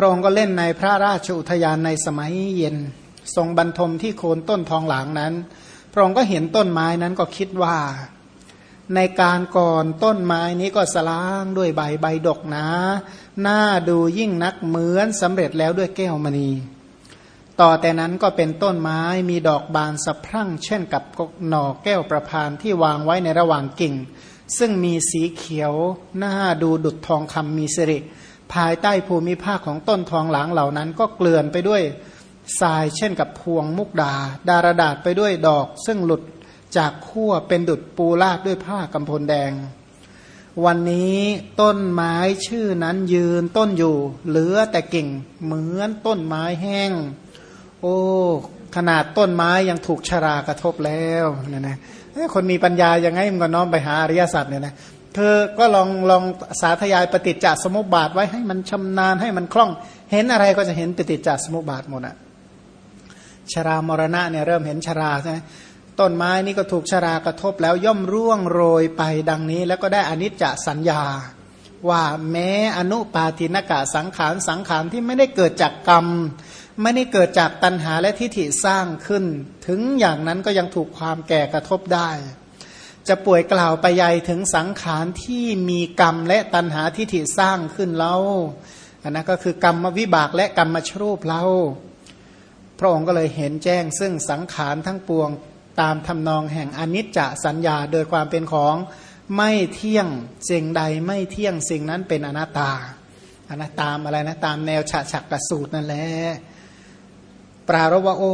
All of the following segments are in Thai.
พระองค์ก็เล่นในพระราชอุทยานในสมัยเย็น ทรงบรรทมที่โคนต้นทองหลางนั้น พระองค์ก็เห็นต้นไม้นั้นก็คิดว่า ในการก่อนต้นไม้นี้ก็สล้างด้วยใบใบดกนะหน้าดูยิ่งนักเหมือนสำเร็จแล้วด้วยแก้วมณี ต่อแต่นั้นก็เป็นต้นไม้มีดอกบานสะพรั่ง เช่นกับหน่อแก้วประพานที่วางไว้ในระหว่างกิ่ง ซึ่งมีสีเขียวหน้าดูดุดทองคำมีสิริ ภายใต้ภูมิภาคของต้นทองหลางเหล่านั้น ก็เกลื่อนไปด้วยทรายเช่นกับพวงมุกดา ดารดาษไปด้วยดอก ซึ่งหลุดจากขั้วเป็นดุดปูลาดด้วยผ้ากำพลแดง วันนี้ต้นไม้ชื่อนั้นยืนต้นอยู่ เหลือแต่กิ่งเหมือนต้นไม้แห้ง โอ้ขนาดต้นไม้ยังถูกชรากระทบแล้วเนี่ยนะคนมีปัญญายังไงมันก็น้อมไปหาอริยสัจเนี่ยนะ เธอก็ลองลองสาธยายปฏิจจสมุปบาทไว้ให้มันชำนาญให้มันคล่อง เห็นอะไรก็จะเห็นปฏิจจสมุปบาทหมดอะชรามรณะเนี่ยเริ่มเห็นชราใช่ไหมต้นไม้นี่ก็ถูกชรากระทบแล้วย่อมร่วงโรยไปดังนี้ แล้วก็ได้อนิจจสัญญา ว่าแม้อนุปาทินกะสังขารสังขารที่ไม่ได้เกิดจากกรรม ไม่ได้เกิดจากตัณหาและทิฏฐิสร้างขึ้น ถึงอย่างนั้นก็ยังถูกความแก่กระทบได้ จะป่วยกล่าวไปใหญ่ถึงสังขารที่มีกรรมและตัณหาทิฏฐิสร้างขึ้นเล่าอันนั้นก็คือกรรมวิบากและกรรมชรูปเราพระองค์ก็เลยเห็นแจ้งซึ่งสังขารทั้งปวงตามทำนองแห่งอนิจจสัญญาโดยความเป็นของไม่เที่ยงสิ่งใดไม่เที่ยงสิ่งนั้นเป็นอนัตตาอนัตตามอะไรนะตามแนวฉะฉักกระสูตรนั่นแหละ ปรารวะโอ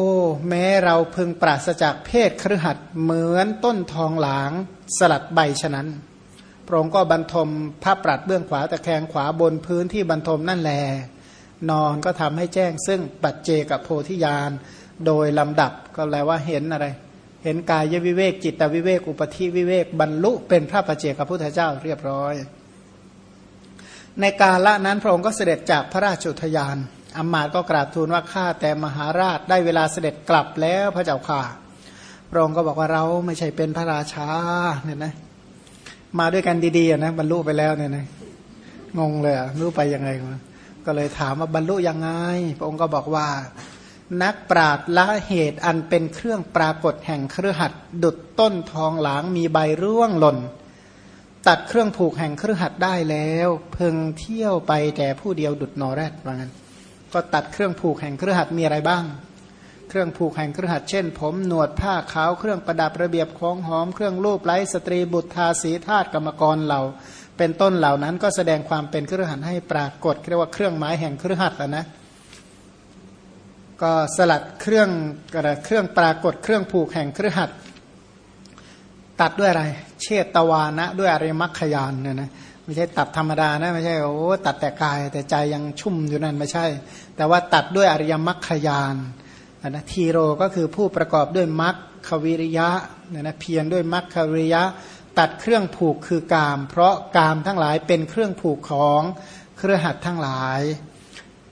แม้เราพึงปราศจากเพศครหัดเหมือนต้นทองหลางสลัดใบฉะนั้นพระองค์ก็บรรทมผ้าปรัดเบื้องขวาตะแคงขวาบนพื้นที่บรรทมนั่นแล นอนก็ทำให้แจ้ง ซึ่งปัจเจกับโพธิญาณโดยลำดับก็แปลว่าเห็นอะไร เห็นกายวิเวกจิตวิเวกอุปธิวิเวกบรรลุเป็นพระปัจเจกับพุทธเจ้าเรียบร้อย ในกาละนั้นพระองค์ก็เสด็จจากพระราชุทยาน อามาตก็กราบทูลว่าข้าแต่มหาราชได้เวลาเสด็จกลับแล้วพระเจ้าค่ะพระองค์ก็บอกว่าเราไม่ใช่เป็นพระราชาเนี่ยนะ มาด้วยกันดีๆนะบรรลุไปแล้วเนี่ยนะงงเลยอะรู้ไปยังไงก็เลยถามว่าบรรลุยังไง พระองค์ก็บอกว่า นักปราดละเหตุอันเป็นเครื่องปรากฏแห่งเครือหัดดุดต้นทองหลางมีใบร่วงหล่น ตัดเครื่องผูกแห่งเครือหัดได้แล้ว เพึงเที่ยวไปแต่ผู้เดียวดุดนอแรดว่างั้น ก็ตัดเครื่องผูกแห่งเครือขัดมีอะไรบ้าง เครื่องผูกแห่งเครือขัดเช่น ผมหนวดผ้าขาวเครื่องประดับระเบียบของหอมเครื่องรูปไล้สตรีบุตรทาสีธาตุกรรมกรเหล่า เป็นต้นเหล่านั้นก็แสดงความเป็นเครือขัดให้ปรากฏเรียกว่าเครื่องหมายแห่งเครือขัดนะก็สลัดเครื่องกระเครื่องปรากฏเครื่องผูกแห่งเครือขัดตัดด้วยอะไร เชตตวานะด้วยอริมัคขยานเนี่ยนะ ไม่ใช่ตัดธรรมดานะ ไม่ใช่โอ้ตัดแต่กายแต่ใจยังชุ่มอยู่นั่นไม่ใช่ แต่ว่าตัดด้วยอริยมรรคยานนะทีโรก็คือผู้ประกอบด้วยมรรคควิริยะเนี่ยนะเพียรด้วยมรรควิริยะ ตัดเครื่องผูกคือกาม เพราะกามทั้งหลายเป็นเครื่องผูกของเครือหัดทั้งหลาย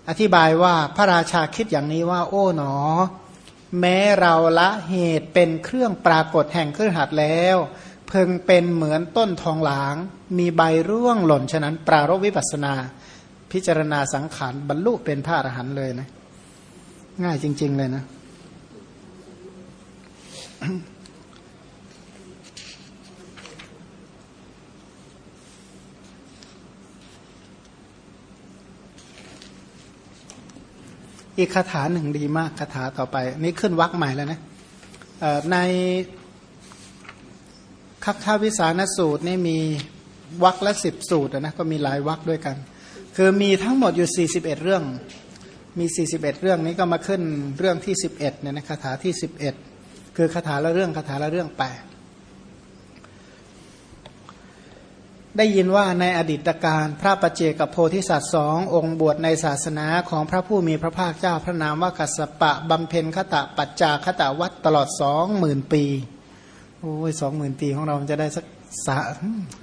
อธิบายว่าพระราชาคิดอย่างนี้ว่า โอ้หนอ แม้เราละเหตุเป็นเครื่องปรากฏแห่งเครือหัดแล้ว เพึงเป็นเหมือนต้นทองหลาง มีใบร่วงหล่นฉะนั้น ปรารบวิปัสนา พิจารณาสังขารบรรลุเป็นพระอรหันต์เลยนะ ง่ายจริง ๆ เลยนะอีกคาถาหนึ่งดีมากคาถาต่อไป นี่ขึ้นวักใหม่แล้วนะในคัคคาวิสานสูตรนี่มี วักละสิบสูตรนะก็มีหลายวักด้วยกัน คือมีทั้งหมดอยู่ 41 เรื่อง มี 41 เรื่องนี้ก็มาขึ้นเรื่องที่ 11เนี่ยนะคาถาที่ 11 คือคาถาละเรื่องคาถาละเรื่องแปได้ยินว่าในอดีตการพระประเจกับโพธิสัตว์สององค์บวชในศาสนาของพระผู้มีพระภาคเจ้าพระนามว่ากัสปะบำเพ็ญขตะปัจจาขตะวัดตลอดสองหมื่นปี โอ้ยสองหมื่นปีของเราจะได้สัก สา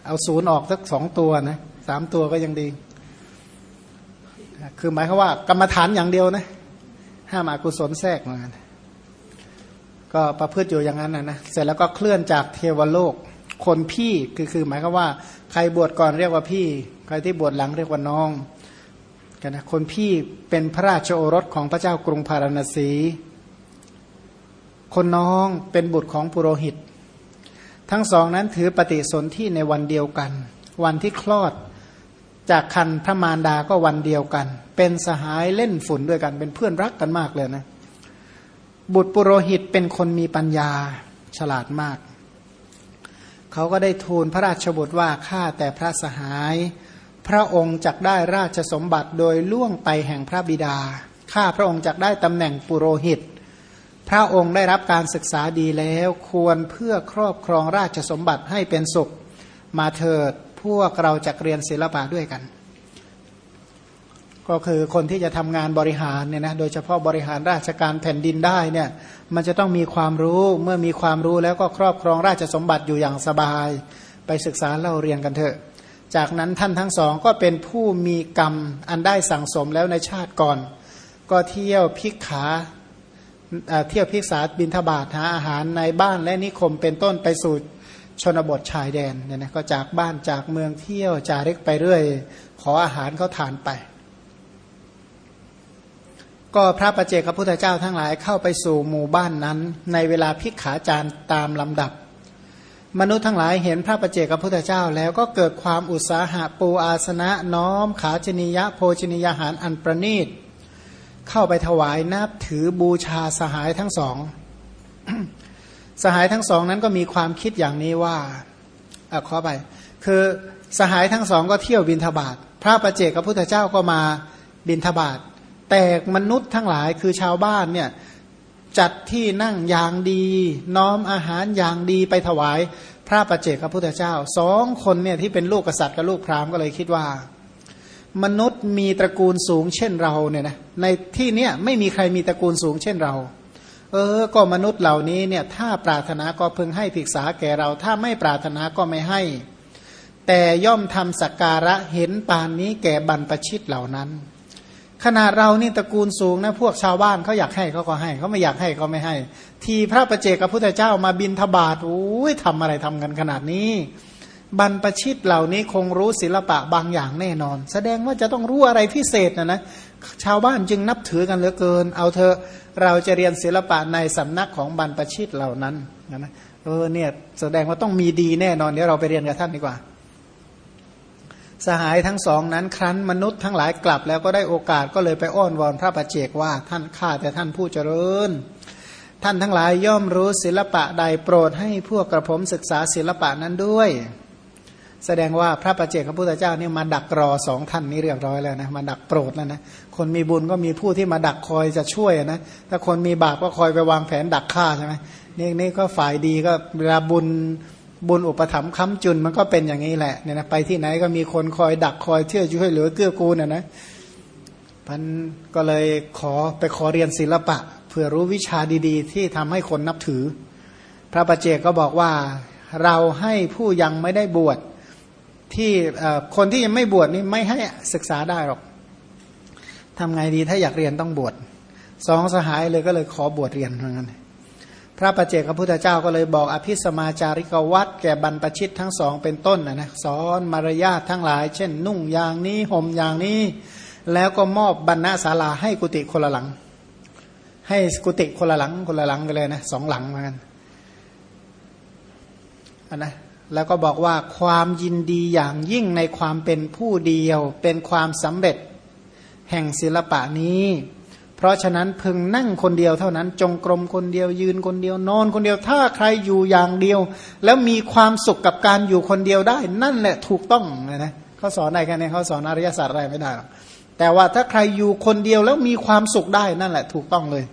เอาศูนย์ออกสักสองตัวนะสามตัวก็ยังดี คือหมายความว่ากรรมฐานอย่างเดียวนะ ห้ามอากุศลแทรกมาก็ประพฤติอยู่อย่างนั้นนะนะเสร็จแล้วก็เคลื่อนจากเทวโลก คนพี่คือคือหมายความว่า ใครบวชก่อนเรียกว่าพี่ ใครที่บวชหลังเรียกว่าน้องกันนะคนพี่เป็นพระราชโอรสของพระเจ้ากรุงพาราณสี คนน้องเป็นบุตรของปุโรหิต ทั้งสองนั้นถือปฏิสนธิในวันเดียวกัน วันที่คลอดจากคันพระมารดาก็วันเดียวกัน เป็นสหายเล่นฝุ่นด้วยกัน เป็นเพื่อนรักกันมากเลยนะ บุตรปุโรหิตเป็นคนมีปัญญาฉลาดมาก เขาก็ได้ทูลพระราชบุตรว่าข้าแต่พระสหาย พระองค์จักได้ราชสมบัติโดยล่วงไปแห่งพระบิดาข้าพระองค์จักได้ตำแหน่งปุโรหิต พระองค์ได้รับการศึกษาดีแล้วควรเพื่อครอบครองราชสมบัติให้เป็นสุขมาเถิดพวกเราจะเรียนศิลปะด้วยกัน ก็คือคนที่จะทำงานบริหารเนี่ยนะโดยเฉพาะบริหารราชการแผ่นดินได้เนี่ยมันจะต้องมีความรู้เมื่อมีความรู้แล้วก็ครอบครองราชสมบัติอยู่อย่างสบาย ไปศึกษาเล่าเรียนกันเถอะ จากนั้นท่านทั้งสองก็เป็นผู้มีกรรมอันได้สั่งสมแล้วในชาติก่อน ก็เที่ยวพิกขา เที่ยวพิกษาบินทบาทหาอาหารในบ้านและนิคมเป็นต้นไปสู่ชนบทชายแดนเนี่ยนะก็จากบ้านจากเมืองเที่ยวจาริกไปเรื่อย ขออาหารเขาทานไป ก็พระประเจกพระพุทธเจ้าทั้งหลายเข้าไปสู่หมู่บ้านนั้น ในเวลาพิกขาจารตามลำดับ มนุษย์ทั้งหลายเห็นพระประเจกพระพุทธเจ้าแล้วก็เกิดความอุตสาหะปูอาสนะน้อมขาชนิยะโภชนิยาหารอันประณีต เข้าไปถวายนับถือบูชาสหายทั้งสอง สหายทั้งสองนั้นก็มีความคิดอย่างนี้ว่าอะขอไป คือสหายทั้งสองก็เที่ยวบินทบาทพระประเจกพระพุทธเจ้าก็มาบินทบาทแต่มนุษย์ทั้งหลายคือชาวบ้านเนี่ยจัดที่นั่งอย่างดี น้อมอาหารอย่างดีไปถวาย พระประเจกพระพุทธเจ้าสองคนเนี่ยที่เป็นลูกกษัตริย์กับลูกพราหมณ์ก็เลยคิดว่า มนุษย์มีตระกูลสูงเช่นเราเนี่ยนะในที่เนี้ยไม่มีใครมีตระกูลสูงเช่นเรา เออ ก็มนุษย์เหล่านี้เนี่ย ถ้าปรารถนาก็พึงให้ภิกษาแก่เรา ถ้าไม่ปรารถนาก็ไม่ให้ แต่ย่อมทำสักการะเห็นปานนี้แก่บรรพชิตเหล่านั้น ขนาดเรานี่ตระกูลสูงนะพวกชาวบ้านเขาอยากให้เขาก็ให้เขาไม่อยากให้เขาไม่ให้ ทีพระประเจกับพุทธเจ้ามาบินทบาทโอ้ยทำอะไรทำกันขนาดนี้ บรรพชิตเหล่านี้คงรู้ศิลปะบางอย่างแน่นอน แสดงว่าจะต้องรู้อะไรพิเศษนะนะชาวบ้านจึงนับถือกันเหลือเกิน เอาเธอะเราจะเรียนศิลปะในสำนักของบรรพชิตเหล่านั้นนะเออเนี่ยแสดงว่าต้องมีดีแน่นอนเดี๋ยวเราไปเรียนกับท่านดีกว่า สหายทั้งสองนั้นครั้นมนุษย์ทั้งหลายกลับแล้วก็ได้โอกาสก็เลยไปอ้อนวอนพระประเจกว่าท่านข้าแต่ท่านผู้เจริญท่านทั้งหลายย่อมรู้ศิลปะใดโปรดให้พวกกระผมศึกษาศิลปะนั้นด้วย แสดงว่าพระประเจกพระพุทธเจ้านี่มาดักรอสองท่านนี้เรียบร้อยแล้วนะมาดักโปรดแล้วนะคนมีบุญก็มีผู้ที่มาดักคอยจะช่วยนะถ้าคนมีบาปก็คอยไปวางแผนดักฆ่าใช่ไหมนี่นี่ก็ฝ่ายดีก็เวลาบุญบุญอุปถัมภ์ค้ำจุนมันก็เป็นอย่างนี้แหละเนี่ยนะไปที่ไหนก็มีคนคอยดักคอยเชื่อช่วยเหลือเกื้อกูลนะนะพันก็เลยขอไปขอเรียนศิลปะ เพื่อรู้วิชาดีๆ ที่ทำให้คนนับถือ พระประเจกก็บอกว่าเราให้ผู้ยังไม่ได้บวช ที่คนที่ยังไม่บวชนี่ไม่ให้ศึกษาได้หรอกทำไงดีถ้าอยากเรียนต้องบวชสองสหายเลยก็เลยขอบวชเรียนเหมือนกันพระประเจกพระพุทธเจ้าก็เลยบอกอภิสมาจาริกวัดแก่บรรพชิตทั้งสองเป็นต้นนะนะสอนมารยาททั้งหลาย เช่น นุ่งอย่างนี้ห่มอย่างนี้ แล้วก็มอบบรรณศาลาให้กุฏิคนละหลัง ให้กุฏิคนละหลังคนละหลังไปเลยนะสองหลังเหมือนกันอันนะ แล้วก็บอกว่าความยินดีอย่างยิ่งในความเป็นผู้เดียว เป็นความสำเร็จ แห่งศิลปะนี้ เพราะฉะนั้นพึงนั่งคนเดียวเท่านั้น จงกรมคนเดียวยืนคนเดียวนอนคนเดียวถ้าใครอยู่อย่างเดียว แล้วมีความสุขกับการอยู่คนเดียวได้ นั่นแหละถูกต้องนะเขาสอนอะไรกันเนี่ยเขาสอนอริยศาสตร์อะไรไม่ได้หรอกแต่ว่าถ้าใครอยู่คนเดียวแล้วมีความสุขได้นั่นแหละถูกต้องเลย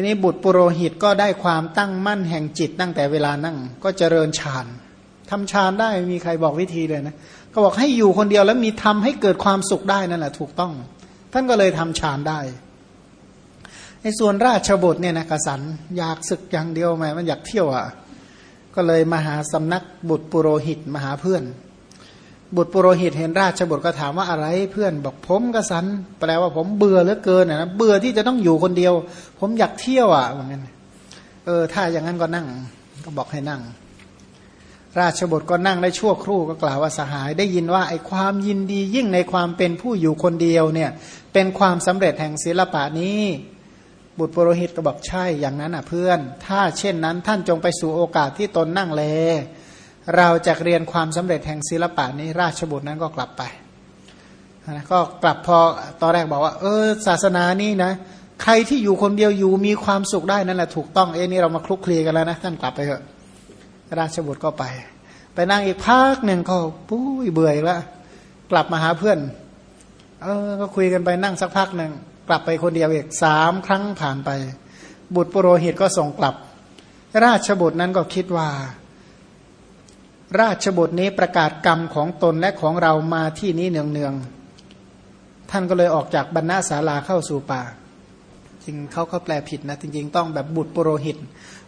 ทีนี้บุตรปุโรหิตก็ได้ความตั้งมั่นแห่งจิตตั้งแต่เวลานั่ง ก็เจริญฌานทำฌานได้มีใครบอกวิธีเลยนะก็บอกให้อยู่คนเดียวแล้วมีทำให้เกิดความสุขได้นั่นแหละถูกต้อง ท่านก็เลยทำฌานได้ ในส่วนราชบุตรเนี่ยนะกสันอยากศึกอย่างเดียวไหมมันอยากเที่ยวอะก็เลยมาหาสำนักบุตรปุโรหิตมาหาเพื่อน บุตรปุโรหิตเห็นราชบุตรก็ถามว่าอะไรเพื่อนบอกผมกสัน แปลว่าผมเบื่อเหลือเกินนะเบื่อที่จะต้องอยู่คนเดียว ผมอยากเที่ยวอะเหมือนกันเออ ถ้าอย่างนั้นก็นั่ง ก็บอกให้นั่ง ราชบุตรก็นั่งได้ชั่วครู่ก็กล่าวว่าสหาย ได้ยินว่าไอ้ความยินดียิ่งในความเป็นผู้อยู่คนเดียวเนี่ย เป็นความสำเร็จแห่งศิลปะนี้ บุตรปุโรหิตก็บอกใช่อย่างนั้นอะเพื่อน ถ้าเช่นนั้นท่านจงไปสู่โอกาสที่ตนนั่งเล เราจะเรียนความสำเร็จแห่งศิลปะนี้ราชบุตรนั้นก็กลับไปนะก็กลับพอตอนแรกบอกว่า เออ ศาสนานี่นะ ใครที่อยู่คนเดียวอยู่มีความสุขได้นั่นแหละถูกต้องเอ้นี่เรามาคลุกคลีกันแล้วนะท่านกลับไปเถอะราชบุตรก็ไป ไปนั่งอีกพักหนึ่งก็ปุ้ยเบื่อแล้วกลับมาหาเพื่อน เออ ก็คุยกันไปนั่งสักพักหนึ่งกลับไปคนเดียวอีกสามครั้งผ่านไป บุตรปุโรหิตก็ส่งกลับ ราชบุตรนั้นก็คิดว่า ราชบุตรนี้ประกาศกรรมของตนและของเรามาที่นี้เนืองๆท่านก็เลยออกจากบรรณาศาลาเข้าสู่ป่า จริงเขาเขาแปลผิดนะ จริง ๆ ต้องแบบบุตรปุโรหิต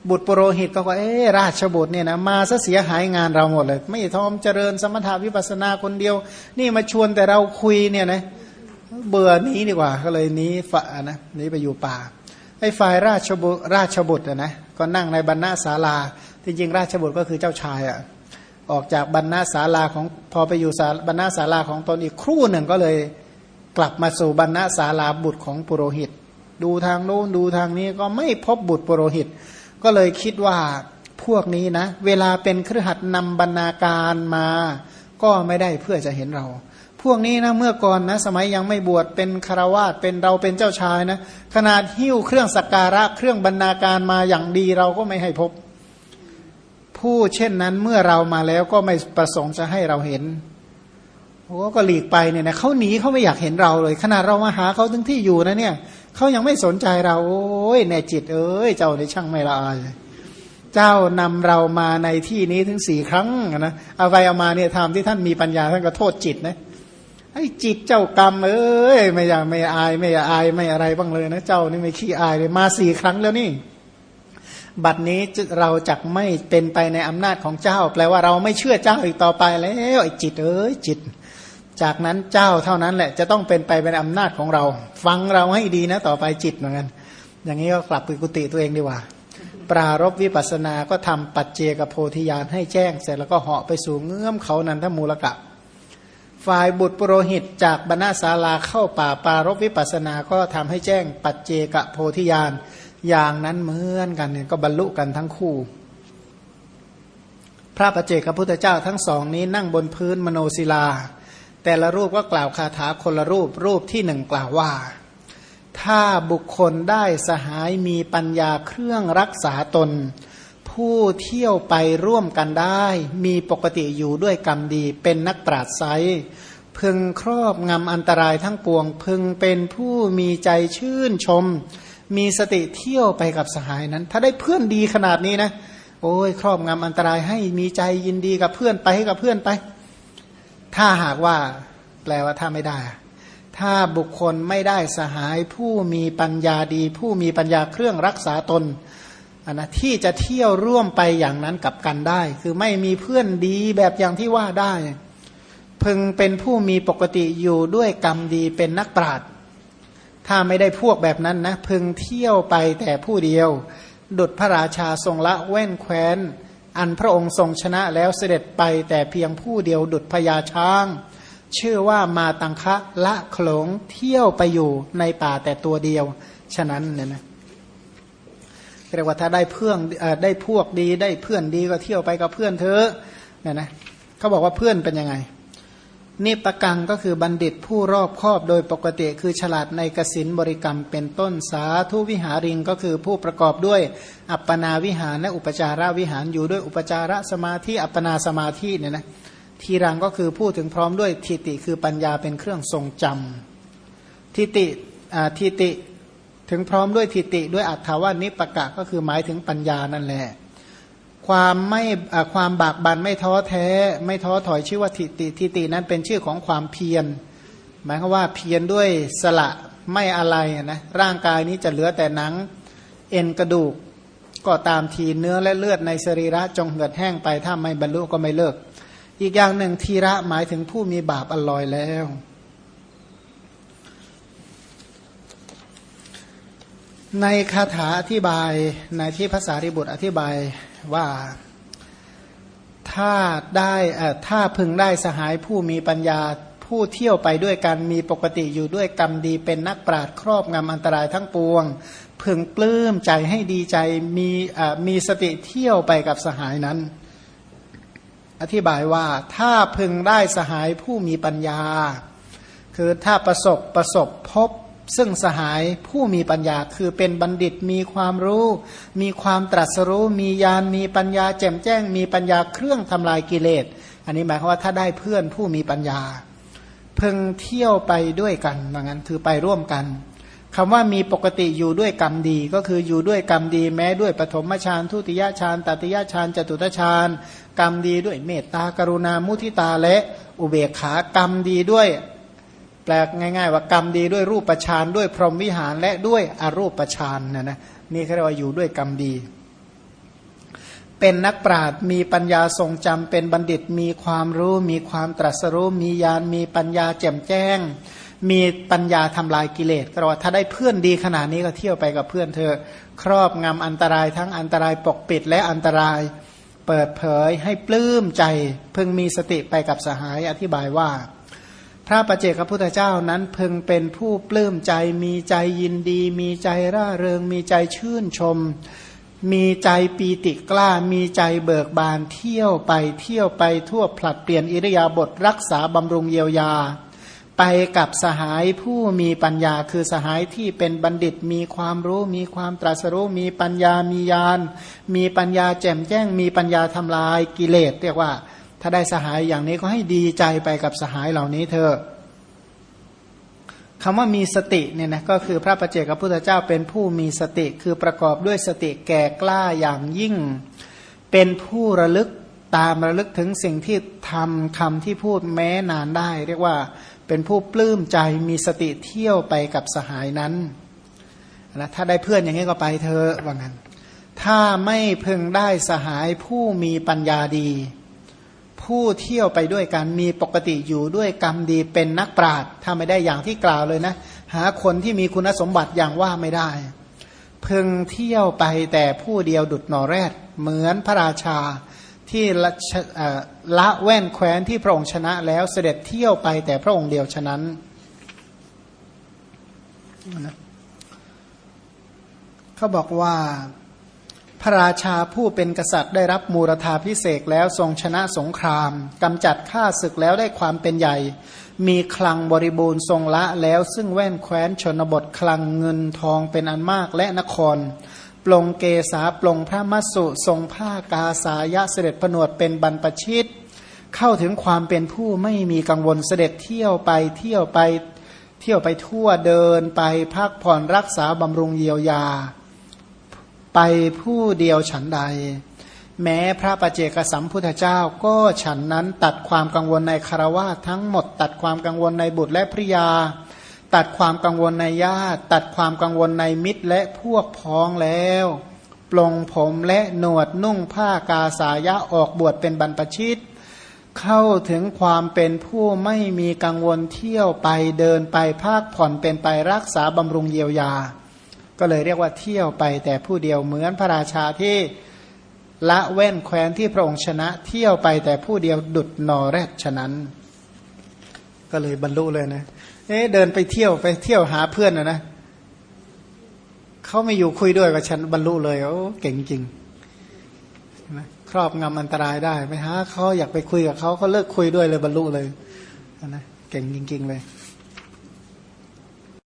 บุตรปุโรหิตก็ว่าเออราชบุตรเนี่ยนะมาซะเสียหายงานเราหมดเลย ไม่ทอมเจริญสมถาวิปัสนาคนเดียว นี่มาชวนแต่เราคุยเนี่ยนะเบื่อนี้ดีกว่าก็เลยนี้ฝะนะนี้ไปอยู่ป่าไอ้ฝ่ายราชบุราชบุตรนะก็นั่งในบรรณาศาลาที่จริงราชบุตรก็คือเจ้าชายอะ่ะ ออกจากบรรณาศาลาของพอไปอยู่บรรณาศาลาของตนอีกครู่หนึ่งก็เลยกลับมาสู่บรรณาศาลาบุตรของปุโรหิต ดูทางโน้นดูทางนี้ก็ไม่พบบุตรปุโรหิต ก็เลยคิดว่าพวกนี้นะ เวลาเป็นเครือขัดนำบรรณาการมา ก็ไม่ได้เพื่อจะเห็นเรา พวกนี้นะเมื่อก่อนนะ สมัยยังไม่บวชเป็นคารวาสเป็นเราเป็นเจ้าชายนะ ขนาดหิ้วเครื่องสักการะเครื่องบรรณาการมาอย่างดีเราก็ไม่ให้พบ ผู้เช่นนั้นเมื่อเรามาแล้วก็ไม่ประสงค์จะให้เราเห็นโอ้ก็หลีกไปเนี่ยนะเขาหนีเขาไม่อยากเห็นเราเลย ขนาดเรามาหาเขาถึงที่อยู่นะเนี่ยเขายังไม่สนใจเรา โอ้ยแน่จิต เอ้ยเจ้าในช่างไม่ละอายเจ้านำเรามาในที่นี้ถึงสี่ครั้งนะเอาไปเอามาเนี่ยทำที่ท่านมีปัญญาท่านก็โทษจิตนะไอ้จิตเจ้ากรรมเอ้ยไม่อยากไม่อาย ไม่อายไม่อะไรบ้างเลยนะเจ้านี่ไม่ขี้อายเลยมาสี่ครั้งแล้วนี่ บัดนี้เราจักไม่เป็นไปในอำนาจของเจ้า แปลว่าเราไม่เชื่อเจ้าอีกต่อไปแล้วไอ้จิตเอ้ยจิต จากนั้นเจ้าเท่านั้นแหละจะต้องเป็นไปเป็นอำนาจของเรา ฟังเราให้ดีนะต่อไปจิตเหมือนกันอย่างนี้ก็กลับไปกุฏิตัวเองดีกว่า ปรารบวิปัสนาก็ทำปัจเจกโพธิญาณให้แจ้งเสร็จแล้วก็เหาะไปสู่เงื่อมเขานันทมูลกะ ฝ่ายบุตรปุโรหิตจากบรรณาศาลาเข้าป่าปารบวิปัสนาก็ทำให้แจ้งปัจเจกโพธิญาณ อย่างนั้นเหมือนกันเนี่ยก็บรรลุกันทั้งคู่ พระปัจเจกพุทธเจ้าทั้งสองนี้นั่งบนพื้นมโนศิลา แต่ละรูปก็กล่าวคาถาคนละรูปรูปที่หนึ่งกล่าวว่า ถ้าบุคคลได้สหายมีปัญญาเครื่องรักษาตน ผู้เที่ยวไปร่วมกันได้ มีปกติอยู่ด้วยกรรมดีเป็นนักปราศไซพึงครอบงำอันตรายทั้งปวง พึงเป็นผู้มีใจชื่นชม มีสติเที่ยวไปกับสหายนั้น ถ้าได้เพื่อนดีขนาดนี้นะโอ้ยครอบงำอันตรายให้มีใจยินดีกับเพื่อนไปให้กับเพื่อนไป ถ้าหากว่าแปลว่าถ้าไม่ได้ ถ้าบุคคลไม่ได้สหายผู้มีปัญญาดี ผู้มีปัญญาเครื่องรักษาตนนนะที่จะเที่ยวร่วมไปอย่างนั้นกับกันได้ คือไม่มีเพื่อนดีแบบอย่างที่ว่าได้ พึงเป็นผู้มีปกติอยู่ด้วยกรรมดีเป็นนักปราชญ์ ถ้าไม่ได้พวกแบบนั้นนะพึงเที่ยวไปแต่ผู้เดียว ดุดพระราชาทรงละแว่นแคว้น อันพระองค์ทรงชนะแล้วเสด็จไปแต่เพียงผู้เดียวดุดพญาช้าง ชื่อว่ามาตังคะละโขลงเที่ยวไปอยู่ในป่าแต่ตัวเดียว ฉะนั้นเนี่ยนะเรียกว่าถ้าได้เพื่อนได้พวกดีได้เพื่อนดีก็เที่ยวไปกับเพื่อนเธอเนี่ยนะเขาบอกว่าเพื่อนเป็นยังไง นิปกังก็คือบัณฑิตผู้รอบครอบโดยปกติคือฉลาดในกสินบริกรรมเป็นต้นสาธุวิหาริงก็คือผู้ประกอบด้วยอัปปนาวิหารและอุปจาระวิหารอยู่ด้วยอุปจาระสมาธิอัปปนาสมาธิเนี่ยนะทีรังก็คือพูดถึงพร้อมด้วยทิติคือปัญญาเป็นเครื่องทรงจำทิติทิติถึงพร้อมด้วยทิติด้วยอัตถาว่านิปกะก็คือหมายถึงปัญญานั่นแหละ ความไม่ความบากบันไม่ท้อแท้ ไม่ท้อถอยชื่อว่าทิติทิตินั้นเป็นชื่อของความเพียรหมายความว่าเพียรด้วยสละไม่อะไรนะร่างกายนี้จะเหลือแต่หนังเอ็นกระดูกก็ตามทีเนื้อและเลือดในสรีระจงเหือดแห้งไปถ้าไม่บรรลุก็ไม่เลิก อีกอย่างหนึ่งทีระหมายถึงผู้มีบาปอลอยแล้ว ในคาถาอธิบายในที่ภาษาริบุตรอธิบายว่าถ้าได้ถ้าพึงได้สหายผู้มีปัญญาผู้เที่ยวไปด้วยกันมีปกติอยู่ด้วยกรรมดีเป็นนักปราดครอบงำอันตรายทั้งปวง พึงปลื้มใจให้ดีใจมีมีสติเที่ยวไปกับสหายนั้น อธิบายว่าถ้าพึงได้สหายผู้มีปัญญา คือถ้าประสบประสบพบ ซึ่งสหายผู้มีปัญญาคือเป็นบัณฑิตมีความรู้ มีความตรัสรู้ มีญาณมีปัญญา แจ่มแจ้ง มีปัญญาเครื่องทำลายกิเลส อันนี้หมายความว่าถ้าได้เพื่อนผู้มีปัญญา เพิ่งเที่ยวไปด้วยกันว่างั้นคือไปร่วมกันคำว่ามีปกติอยู่ด้วยกรรมดี ก็คืออยู่ด้วยกรรมดีแม้ด้วยปฐมฌานทุติยฌานตติยฌานจตุตฌานกรรมดีด้วยเมตตากรุณามุทิตาและอุเบกขากรรมดีด้วย ลง่าย ๆ ว่ากรรมดีด้วยรูปฌานด้วยพรหมวิหารและด้วยอรูปฌานนะนะนี่เขาเรียกว่าอยู่ด้วยกรรมดี เป็นนักปราชญ์มีปัญญาทรงจำเป็นบัณฑิตมีความรู้ มีความตรัสรู้ มีญาณมีปัญญาแจ่มแจ้ง มีปัญญาทำลายกิเลสก็ว่าถ้าได้เพื่อนดีขนาดนี้ก็เที่ยวไปกับเพื่อนเธอ ครอบงำอันตรายทั้งอันตรายปกปิดและอันตรายเปิดเผยให้ปลื้มใจเพิ่งมีสติไปกับสหายอธิบายว่า ระประเจกพุทธเจ้านั้นพึงเป็นผู้ปลื้มใจ มีใจยินดี มีใจร่าเริง มีใจชื่นชม มีใจปีติกล้า มีใจเบิกบานเที่ยวไปเที่ยวไปทั่วผลัดเปลี่ยนอิริยาบถรักษาบำรุงเยียวยา ไปกับสหายผู้มีปัญญาคือสหายที่เป็นบัณฑิตมีความรู้ มีความตรัสรู้ มีปัญญามีญาณมีปัญญาแจ่มแจ้ง มีปัญญาทำลายกิเลสเรียกว่า ถ้าได้สหายอย่างนี้ก็ให้ดีใจไปกับสหายเหล่านี้เถอะคำว่ามีสติเนี่ยนะก็คือพระประเจกับพุทธเจ้าเป็นผู้มีสติคือประกอบด้วยสติแก่กล้าอย่างยิ่ง เป็นผู้ระลึกตามระลึกถึงสิ่งที่ทำคำที่พูดแม้นานได้ เรียกว่าเป็นผู้ปลื้มใจมีสติเที่ยวไปกับสหายนั้นนะถ้าได้เพื่อนอย่างนี้ก็ไปเธอว่างั้น ถ้าไม่พึงได้สหายผู้มีปัญญาดี ผู้เที่ยวไปด้วยกันมีปกติอยู่ด้วยกรรมดีเป็นนักปราชญ์ถ้าไม่ได้อย่างที่กล่าวเลยนะ หาคนที่มีคุณสมบัติอย่างว่าไม่ได้พึงเที่ยวไปแต่ผู้เดียวดุดหนอแรด เหมือนพระราชาที่ละละแว่นแคว้นที่พระองค์ชนะแล้วเสด็จเที่ยวไปแต่พระองค์เดียวฉะนั้นเขาบอกว่า พระราชาผู้เป็นกษัตริย์ได้รับมูรธาพิเศษแล้วทรงชนะสงครามกำจัดข้าศึกแล้วได้ความเป็นใหญ่ มีคลังบริบูรณ์ทรงละแล้วซึ่งแว่นแคว้นชนบทคลังเงินทองเป็นอันมากและนคร ปลงเกษาปลงพระมัสสุทรงผ้ากาสายะเสด็จผนวดเป็นบรรพชิต เข้าถึงความเป็นผู้ไม่มีกังวลเสด็จเที่ยวไปเที่ยวไปเที่ยวไปทั่วเดินไปพักผ่อนรักษาบำรุงเยียวยา ไปผู้เดียวฉันใด แม้พระปเจกสัมพุทธเจ้าก็ฉันนั้นตัดความกังวลในคารวะทั้งหมด ตัดความกังวลในบุตรและภริยา ตัดความกังวลในญาติ ตัดความกังวลในมิตรและพวกพ้องแล้วปลงผมและหนวดนุ่งผ้ากาสายะออกบวชเป็นบรรพชิต เข้าถึงความเป็นผู้ไม่มีกังวลเที่ยวไปเดินไปภาคผ่อนเป็นไปรักษาบำรุงเยียวยา ก็เลยเรียกว่าเที่ยวไปแต่ผู้เดียวเหมือนพระราชาที่ละเว้นแคว้นที่พระองค์ชนะ เที่ยวไปแต่ผู้เดียวดุดนอแรดฉะนั้น ก็เลยบรรลุเลยนะเอ๊เดินไปเที่ยวไปเที่ยวหาเพื่อนนะนะเขาไม่อยู่คุยด้วยกับฉันบรรลุเลยโอ้เก่งจริงนะครอบงำอันตรายได้ไปหาเขาอยากไปคุยกับเขาเขาเลิกคุยด้วยเลยบรรลุเลยนะเก่งจริง ๆ เลย